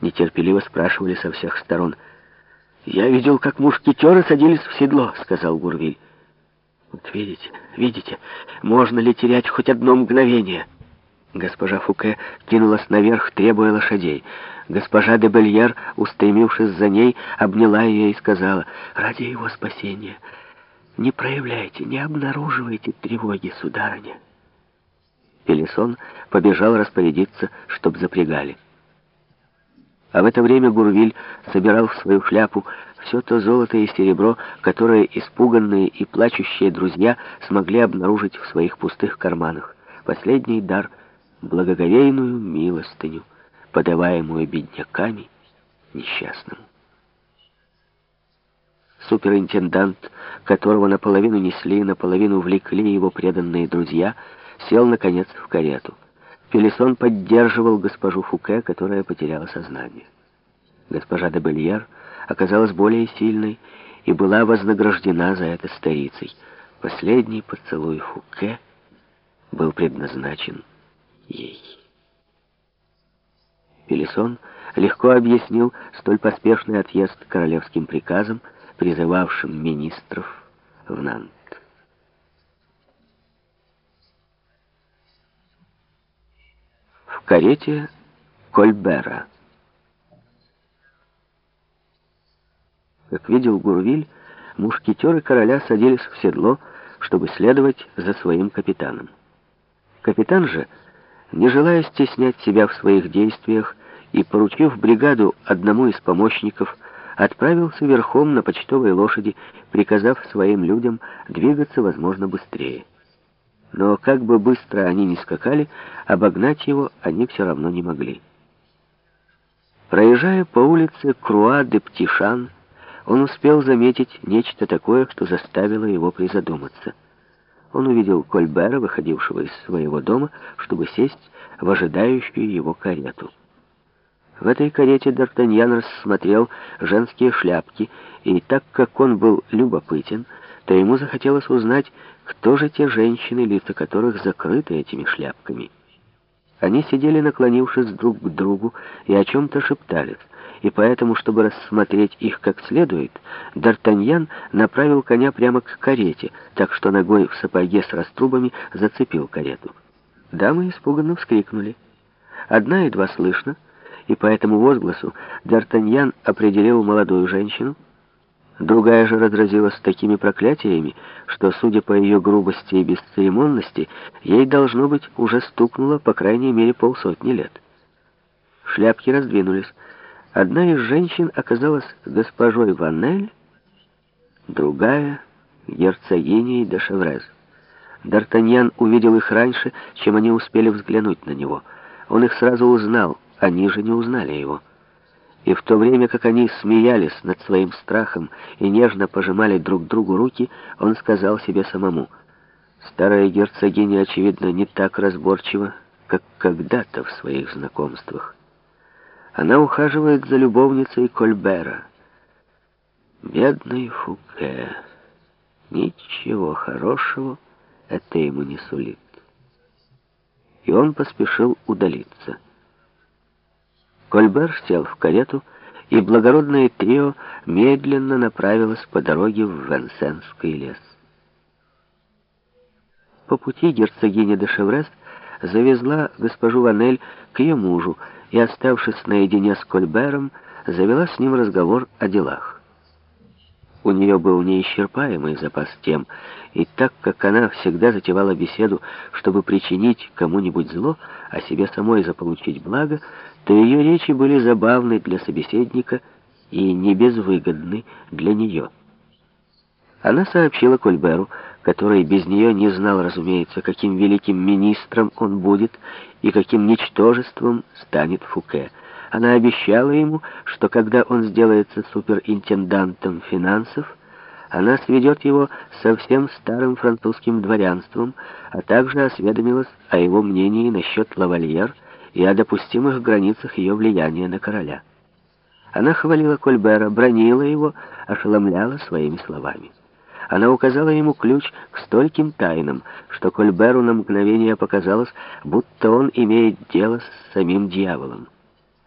Нетерпеливо спрашивали со всех сторон. «Я видел, как мушкетеры садились в седло», — сказал Гурвиль. «Вот видите, видите, можно ли терять хоть одно мгновение?» Госпожа Фуке кинулась наверх, требуя лошадей. Госпожа де Бельер, устремившись за ней, обняла ее и сказала, «Ради его спасения, не проявляйте, не обнаруживайте тревоги, сударыня». Пелесон побежал распорядиться, чтоб запрягали. А в это время Гурвиль собирал в свою шляпу все то золото и серебро, которое испуганные и плачущие друзья смогли обнаружить в своих пустых карманах. Последний дар — благоговейную милостыню, подаваемую бедняками несчастному. Суперинтендант, которого наполовину несли, наполовину влекли его преданные друзья, сел, наконец, в карету. Пелесон поддерживал госпожу Фуке, которая потеряла сознание. Госпожа де Бельяр оказалась более сильной и была вознаграждена за это старицей. Последний поцелуй Фуке был предназначен ей. Пелесон легко объяснил столь поспешный отъезд королевским приказом, призывавшим министров в Нант. Карете Кольбера. Как видел Гурвиль, мушкетеры короля садились в седло, чтобы следовать за своим капитаном. Капитан же, не желая стеснять себя в своих действиях и поручив бригаду одному из помощников, отправился верхом на почтовой лошади, приказав своим людям двигаться, возможно, быстрее. Но как бы быстро они ни скакали, обогнать его они все равно не могли. Проезжая по улице Круа-де-Птишан, он успел заметить нечто такое, что заставило его призадуматься. Он увидел Кольбера, выходившего из своего дома, чтобы сесть в ожидающую его карету. В этой карете Д'Артаньян рассмотрел женские шляпки, и так как он был любопытен, то ему захотелось узнать, кто же те женщины, лица которых закрыты этими шляпками? Они сидели, наклонившись друг к другу, и о чем-то шептались, и поэтому, чтобы рассмотреть их как следует, Д'Артаньян направил коня прямо к карете, так что ногой в сапоге с раструбами зацепил карету. Дамы испуганно вскрикнули. Одна едва слышно, и по этому возгласу Д'Артаньян определил молодую женщину, Другая же разразилась такими проклятиями, что, судя по ее грубости и бесцеремонности, ей, должно быть, уже стукнуло по крайней мере полсотни лет. Шляпки раздвинулись. Одна из женщин оказалась госпожой Ваннель, другая — герцогиней де Шеврез. Д'Артаньян увидел их раньше, чем они успели взглянуть на него. Он их сразу узнал, они же не узнали его. И в то время, как они смеялись над своим страхом и нежно пожимали друг другу руки, он сказал себе самому, «Старая герцогиня, очевидно, не так разборчива, как когда-то в своих знакомствах. Она ухаживает за любовницей Кольбера. Бедный Фуке. Ничего хорошего это ему не сулит». И он поспешил удалиться. Кольбер сел в карету, и благородное трио медленно направилось по дороге в Венсенский лес. По пути герцогиня де Шеврес завезла госпожу Ванель к ее мужу и, оставшись наедине с Кольбером, завела с ним разговор о делах. У нее был неисчерпаемый запас тем, и так как она всегда затевала беседу, чтобы причинить кому-нибудь зло, а себе самой заполучить благо, то ее речи были забавны для собеседника и не безвыгодны для нее. Она сообщила Кольберу, который без нее не знал, разумеется, каким великим министром он будет и каким ничтожеством станет Фуке, она обещала ему, что когда он сделается суперинтендантом финансов, она сведет его со всем старым французским дворянством, а также осведомилась о его мнении насчет лавальер и о допустимых границах ее влияния на короля. Она хвалила Кольбера, бронила его, ошеломляла своими словами. Она указала ему ключ к стольким тайнам, что Кольберу на мгновение показалось, будто он имеет дело с самим дьяволом.